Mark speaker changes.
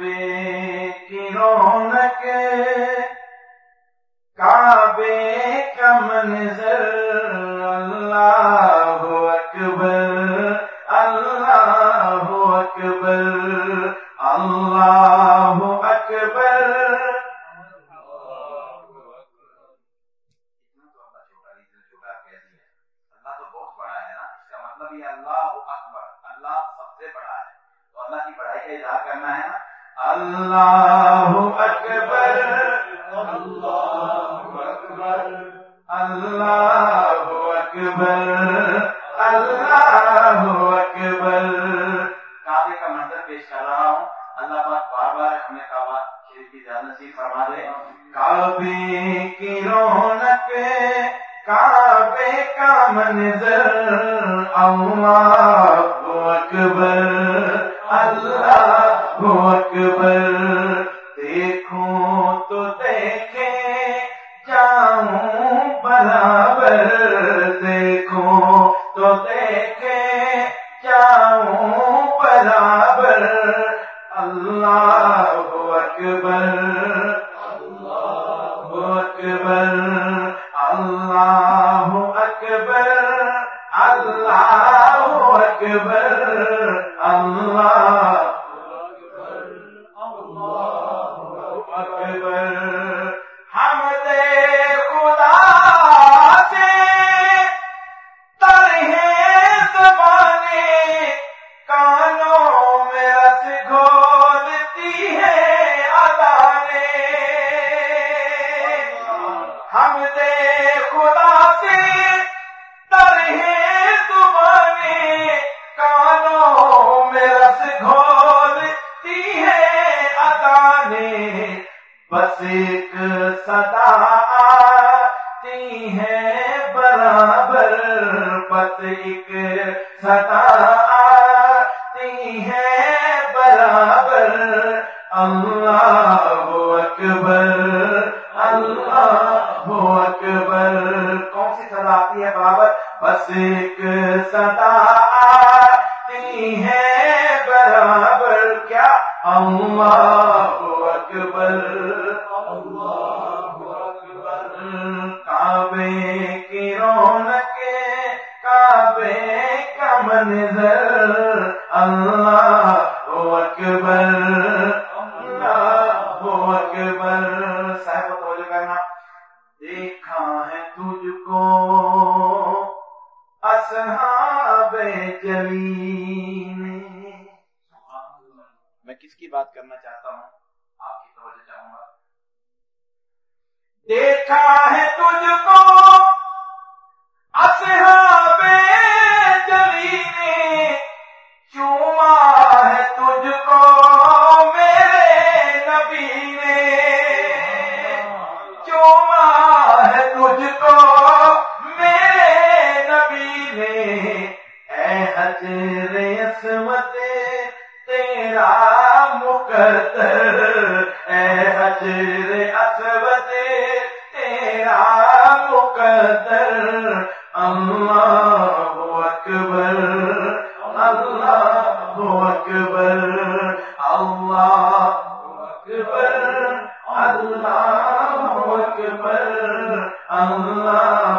Speaker 1: کعبے کی رونق کعبے کا منظر اللہ اکبر اللہ اکبر اللہ اکبر۔ اللہ تو بہت بڑا ہے نا، اس کا مطلب یہ اللہ اکبر، اللہ سب سے بڑا ہے۔ تو اللہ کی بڑائی کا اظہار کرنا ہے نا اللہ اکبر اللہ اکبر اللہ اکبر اللہ اکبر۔ کعبے کا منظر پیش کر رہا ہوں۔ اللہ پاک بار بار ہمیں کعبہ شریف کی زیادہ نصیب فرما دے۔ کعبے کی رونق، کعبے کا منظر، اللہ اکبر، اللہ اللہ اکبر۔ اللہ اکبر۔ بس ایک صدا آتی ہے برابر بس ایک صدا آتی ہے برابر، اللہ اکبر اللہ اکبر۔ کون سی صدا آتی ہے برابر؟ بس ایک صدا آتی ہے برابر۔ کیا؟ اللہ اکبر۔ اصحاب میں کس کی بات کرنا چاہتا ہوں؟ اے حجر عصمت، تیرا مقدر۔ اے حجر عصمت، تیرا مقدر۔ اللہ اکبر اللہ اکبر اللہ اکبر اللہ اکبر۔ اللہ